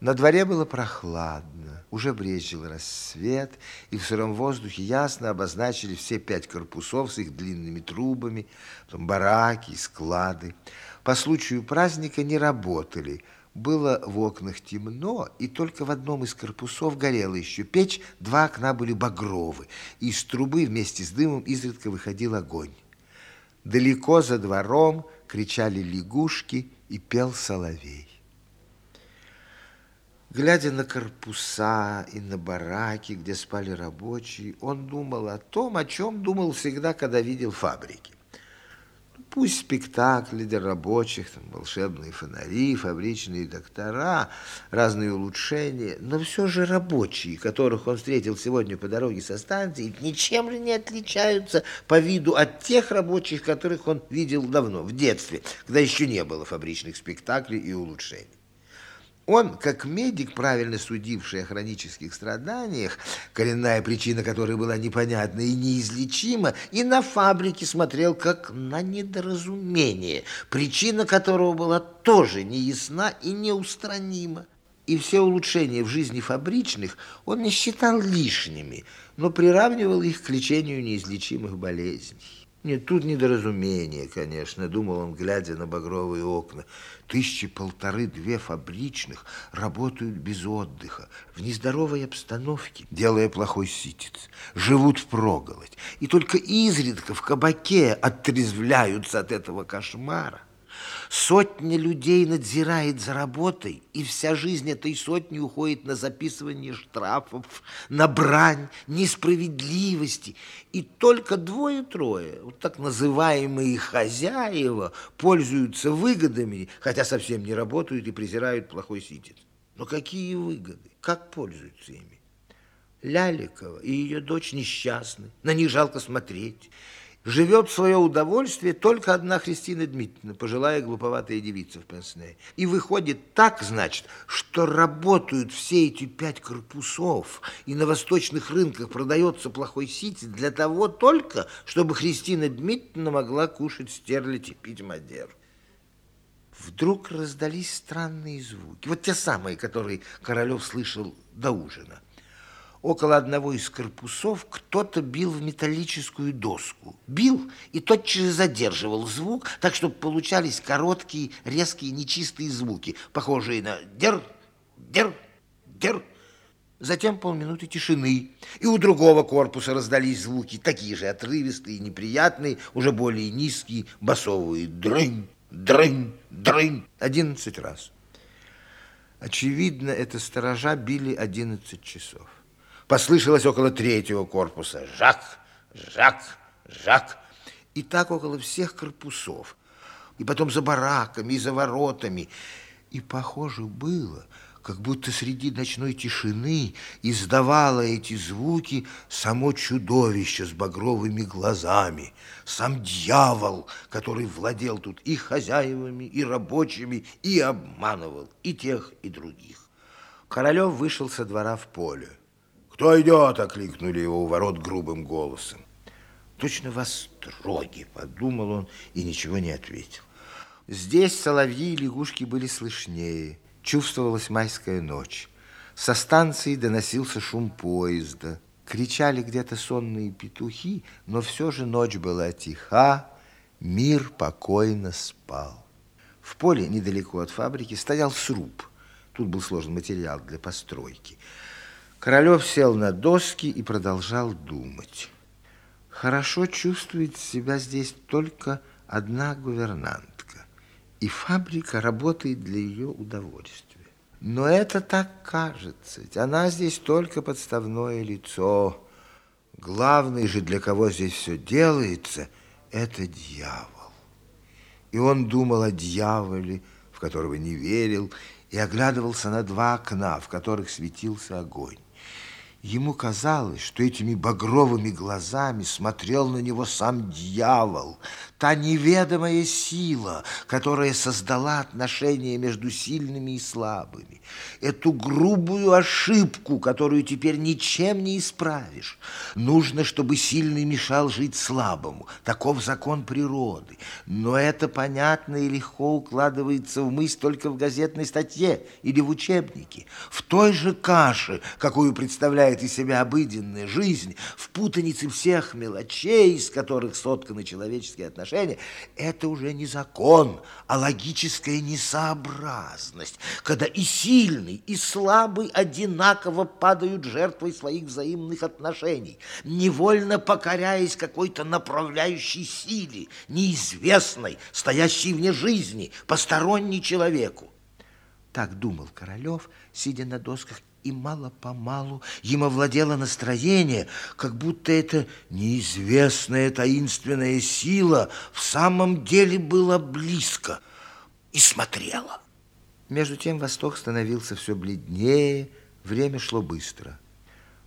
На дворе было прохладно, уже брезжил рассвет, и в сыром воздухе ясно обозначили все пять корпусов с их длинными трубами, потом бараки склады. По случаю праздника не работали, было в окнах темно, и только в одном из корпусов горела еще печь, два окна были багровы, и из трубы вместе с дымом изредка выходил огонь. Далеко за двором кричали лягушки и пел соловей. Глядя на корпуса и на бараки, где спали рабочие, он думал о том, о чем думал всегда, когда видел фабрики. Пусть спектакли для рабочих, там, волшебные фонари, фабричные доктора, разные улучшения, но все же рабочие, которых он встретил сегодня по дороге со станции, ничем же не отличаются по виду от тех рабочих, которых он видел давно, в детстве, когда еще не было фабричных спектаклей и улучшений. Он, как медик, правильно судивший о хронических страданиях, коренная причина которой была непонятна и неизлечима, и на фабрике смотрел как на недоразумение, причина которого была тоже неясна и неустранима. И все улучшения в жизни фабричных он не считал лишними, но приравнивал их к лечению неизлечимых болезней. Нет, тут недоразумение, конечно, думал он, глядя на багровые окна. Тысячи полторы-две фабричных работают без отдыха, в нездоровой обстановке, делая плохой ситец, живут в проголодь, и только изредка в кабаке отрезвляются от этого кошмара. Сотня людей надзирает за работой, и вся жизнь этой сотни уходит на записывание штрафов, на брань, несправедливости. И только двое-трое, вот так называемые хозяева, пользуются выгодами, хотя совсем не работают и презирают плохой ситец. Но какие выгоды? Как пользуются ими? Ляликова и ее дочь несчастны, на них жалко смотреть живет в свое удовольствие только одна Христина Дмитриевна, пожилая глуповатая девица в пенсне. И выходит так, значит, что работают все эти пять корпусов, и на восточных рынках продается плохой сити для того только, чтобы Христина Дмитриевна могла кушать стерлядь и пить мадеру. Вдруг раздались странные звуки, вот те самые, которые Королев слышал до ужина около одного из корпусов кто-то бил в металлическую доску. Бил и тотчас задерживал звук, так чтобы получались короткие, резкие, нечистые звуки, похожие на дер, дер, дер. Затем полминуты тишины, и у другого корпуса раздались звуки, такие же отрывистые, неприятные, уже более низкие, басовые дрынь, дрынь, дрынь, одиннадцать раз. Очевидно, это сторожа били одиннадцать часов. Послышалось около третьего корпуса. Жак, Жак, Жак. И так около всех корпусов. И потом за бараками, и за воротами. И похоже было, как будто среди ночной тишины издавало эти звуки само чудовище с багровыми глазами, сам дьявол, который владел тут и хозяевами, и рабочими, и обманывал и тех, и других. Королев вышел со двора в поле. «Кто идет?» – окликнули его у ворот грубым голосом. «Точно вас троги», – подумал он и ничего не ответил. Здесь соловьи и лягушки были слышнее. Чувствовалась майская ночь. Со станции доносился шум поезда. Кричали где-то сонные петухи, но все же ночь была тиха, мир покойно спал. В поле недалеко от фабрики стоял сруб. Тут был сложен материал для постройки. Королев сел на доски и продолжал думать. Хорошо чувствует себя здесь только одна гувернантка, и фабрика работает для ее удовольствия. Но это так кажется, ведь она здесь только подставное лицо. Главный же, для кого здесь все делается, это дьявол. И он думал о дьяволе, в которого не верил, и оглядывался на два окна, в которых светился огонь. Ему казалось, что этими багровыми глазами смотрел на него сам дьявол, та неведомая сила, которая создала отношения между сильными и слабыми, эту грубую ошибку, которую теперь ничем не исправишь. Нужно, чтобы сильный мешал жить слабому. Таков закон природы. Но это понятно и легко укладывается в мысль только в газетной статье или в учебнике. В той же каше, какую представляет из себя обыденная жизнь, в путанице всех мелочей, из которых сотканы человеческие отношения, это уже не закон, а логическая несообразность, когда и сильный, и слабый одинаково падают жертвой своих взаимных отношений, невольно покоряясь какой-то направляющей силе, неизвестной, стоящей вне жизни, посторонней человеку. Так думал Королев, сидя на досках и мало-помалу им овладело настроение, как будто эта неизвестная таинственная сила в самом деле была близко и смотрела. Между тем восток становился все бледнее, время шло быстро.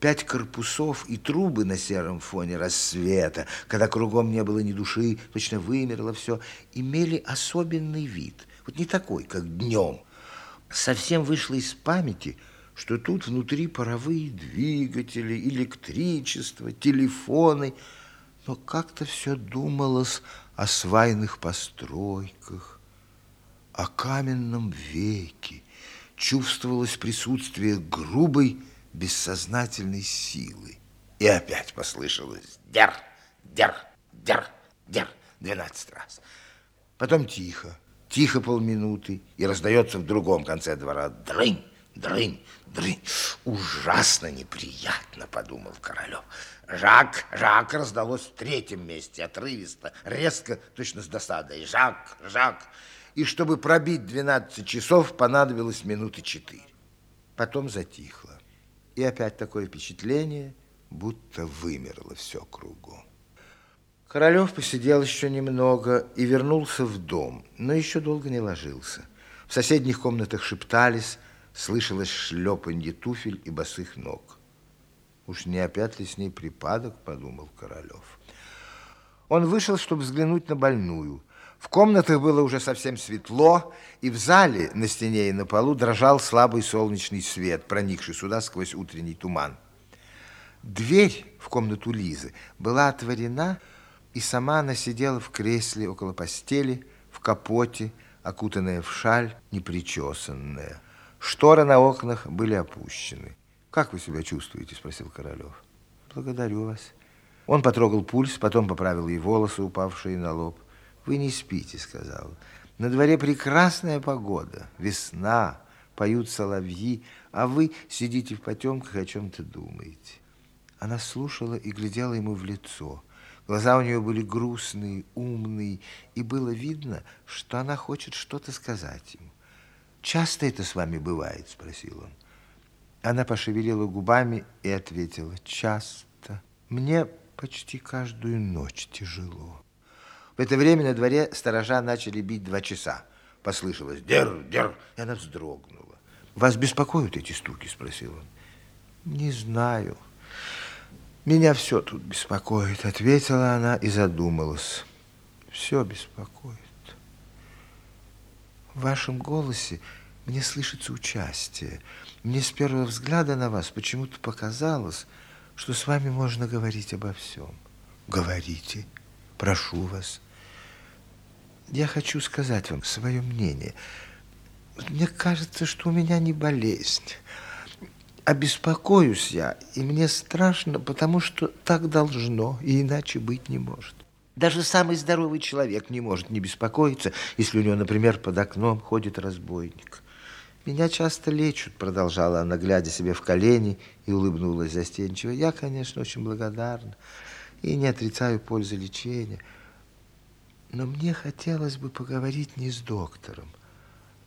Пять корпусов и трубы на сером фоне рассвета, когда кругом не было ни души, точно вымерло все, имели особенный вид. Вот не такой, как днем. Совсем вышло из памяти – что тут внутри паровые двигатели, электричество, телефоны, но как-то все думалось о свайных постройках, о каменном веке, чувствовалось присутствие грубой, бессознательной силы. И опять послышалось «дер, дер, дер, дер» двенадцать раз. Потом тихо, тихо полминуты, и раздается в другом конце двора «дрынь, дрынь, дрынь. Ужасно неприятно, подумал Королев. Жак, Жак раздалось в третьем месте, отрывисто, резко, точно с досадой. Жак, Жак. И чтобы пробить 12 часов, понадобилось минуты четыре. Потом затихло. И опять такое впечатление, будто вымерло все кругом. Королев посидел еще немного и вернулся в дом, но еще долго не ложился. В соседних комнатах шептались, слышалось шлепанье туфель и босых ног. Уж не опять ли с ней припадок, подумал Королев. Он вышел, чтобы взглянуть на больную. В комнатах было уже совсем светло, и в зале на стене и на полу дрожал слабый солнечный свет, проникший сюда сквозь утренний туман. Дверь в комнату Лизы была отворена, и сама она сидела в кресле около постели, в капоте, окутанная в шаль, непричесанная. Шторы на окнах были опущены. «Как вы себя чувствуете?» – спросил Королев. «Благодарю вас». Он потрогал пульс, потом поправил ей волосы, упавшие на лоб. «Вы не спите», – сказал. «На дворе прекрасная погода, весна, поют соловьи, а вы сидите в потемках и о чем-то думаете». Она слушала и глядела ему в лицо. Глаза у нее были грустные, умные, и было видно, что она хочет что-то сказать ему. «Часто это с вами бывает?» – спросил он. Она пошевелила губами и ответила, «Часто. Мне почти каждую ночь тяжело». В это время на дворе сторожа начали бить два часа. Послышалось «Дер, дер!» и она вздрогнула. «Вас беспокоят эти стуки?» – спросил он. «Не знаю. Меня все тут беспокоит», – ответила она и задумалась. «Все беспокоит». В вашем голосе мне слышится участие. Мне с первого взгляда на вас почему-то показалось, что с вами можно говорить обо всем. Говорите, прошу вас. Я хочу сказать вам свое мнение. Мне кажется, что у меня не болезнь. Обеспокоюсь я, и мне страшно, потому что так должно, и иначе быть не может. Даже самый здоровый человек не может не беспокоиться, если у него, например, под окном ходит разбойник. Меня часто лечат, продолжала она, глядя себе в колени и улыбнулась застенчиво. Я, конечно, очень благодарна и не отрицаю пользы лечения. Но мне хотелось бы поговорить не с доктором,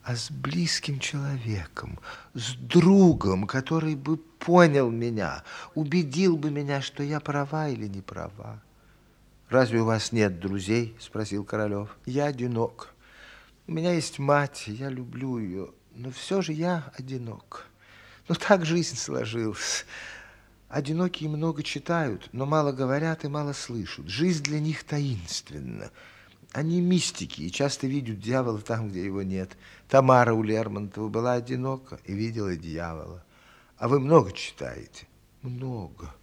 а с близким человеком, с другом, который бы понял меня, убедил бы меня, что я права или не права. «Разве у вас нет друзей?» – спросил Королев. «Я одинок. У меня есть мать, я люблю ее, но все же я одинок. Ну, так жизнь сложилась. Одинокие много читают, но мало говорят и мало слышат. Жизнь для них таинственна. Они мистики и часто видят дьявола там, где его нет. Тамара у Лермонтова была одинока и видела дьявола. А вы много читаете? Много.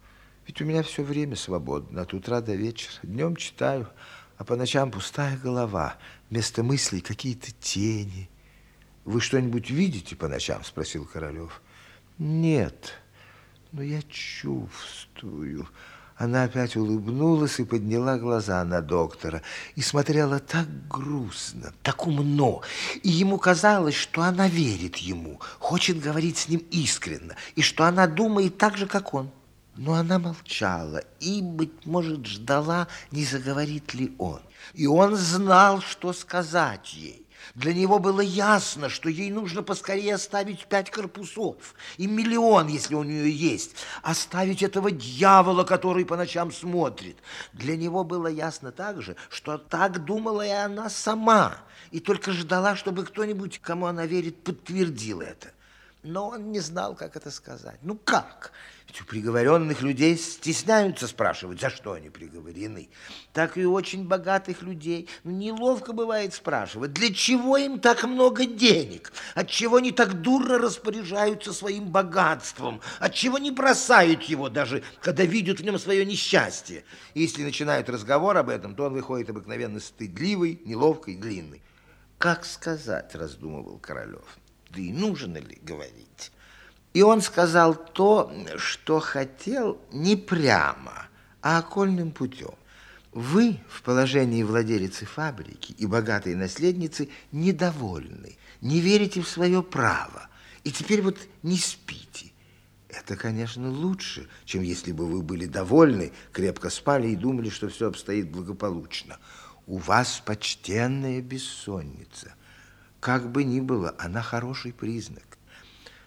Ведь у меня все время свободно, от утра до вечера. Днем читаю, а по ночам пустая голова. Вместо мыслей какие-то тени. Вы что-нибудь видите по ночам? Спросил Королев. Нет, но я чувствую. Она опять улыбнулась и подняла глаза на доктора и смотрела так грустно, так умно. И ему казалось, что она верит ему, хочет говорить с ним искренно, и что она думает так же, как он. Но она молчала и, быть может, ждала, не заговорит ли он. И он знал, что сказать ей. Для него было ясно, что ей нужно поскорее оставить пять корпусов и миллион, если у нее есть, оставить этого дьявола, который по ночам смотрит. Для него было ясно также, что так думала и она сама, и только ждала, чтобы кто-нибудь, кому она верит, подтвердил это но он не знал, как это сказать. Ну как? Ведь у приговоренных людей стесняются спрашивать, за что они приговорены. Так и у очень богатых людей ну, неловко бывает спрашивать, для чего им так много денег, отчего они так дурно распоряжаются своим богатством, отчего не бросают его даже, когда видят в нем свое несчастье. И если начинают разговор об этом, то он выходит обыкновенно стыдливый, неловкий, длинный. «Как сказать?» – раздумывал Королев да и нужно ли говорить. И он сказал то, что хотел не прямо, а окольным путем. Вы в положении владелицы фабрики и богатой наследницы недовольны, не верите в свое право, и теперь вот не спите. Это, конечно, лучше, чем если бы вы были довольны, крепко спали и думали, что все обстоит благополучно. У вас почтенная бессонница – как бы ни было, она хороший признак.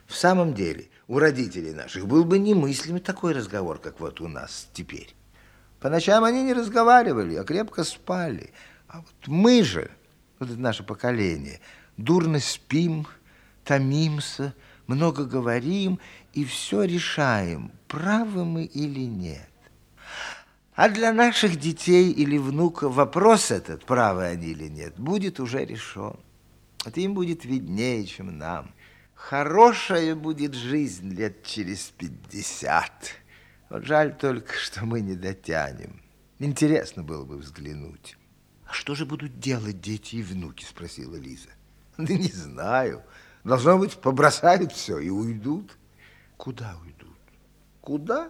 В самом деле, у родителей наших был бы немыслимый такой разговор, как вот у нас теперь. По ночам они не разговаривали, а крепко спали. А вот мы же, вот это наше поколение, дурно спим, томимся, много говорим и все решаем, правы мы или нет. А для наших детей или внуков вопрос этот, правы они или нет, будет уже решен. Это им будет виднее, чем нам. Хорошая будет жизнь лет через пятьдесят. Вот жаль только, что мы не дотянем. Интересно было бы взглянуть. А что же будут делать дети и внуки, спросила Лиза. Да не знаю. Должно быть, побросают все и уйдут. Куда уйдут? Куда?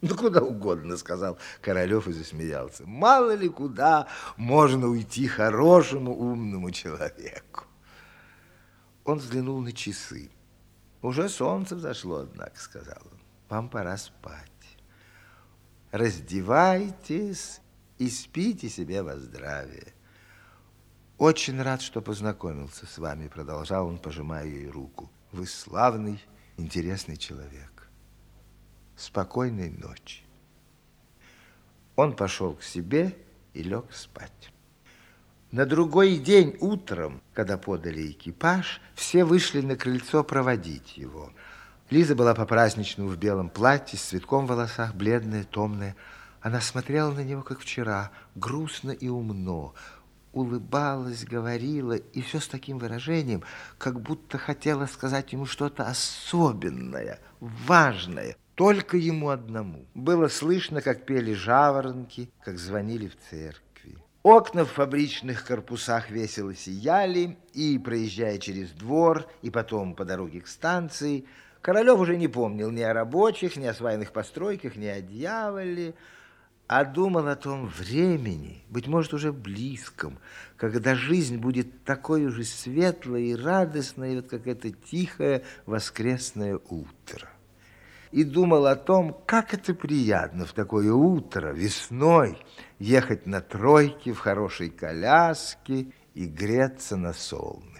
Ну, куда угодно, сказал Королев и засмеялся. Мало ли куда можно уйти хорошему, умному человеку. Он взглянул на часы. «Уже солнце взошло, однако», — сказал он. «Вам пора спать. Раздевайтесь и спите себе во здравие». «Очень рад, что познакомился с вами», — продолжал он, пожимая ей руку. «Вы славный, интересный человек. Спокойной ночи». Он пошел к себе и лег спать. На другой день утром, когда подали экипаж, все вышли на крыльцо проводить его. Лиза была по-праздничному в белом платье, с цветком в волосах, бледная, томная. Она смотрела на него, как вчера, грустно и умно, улыбалась, говорила, и все с таким выражением, как будто хотела сказать ему что-то особенное, важное, только ему одному. Было слышно, как пели жаворонки, как звонили в церковь. Окна в фабричных корпусах весело сияли, и, проезжая через двор, и потом по дороге к станции, Королев уже не помнил ни о рабочих, ни о свайных постройках, ни о дьяволе, а думал о том времени, быть может, уже близком, когда жизнь будет такой же светлой и радостной, вот как это тихое воскресное утро. И думал о том, как это приятно в такое утро, весной, ехать на тройке в хорошей коляске и греться на солнышке.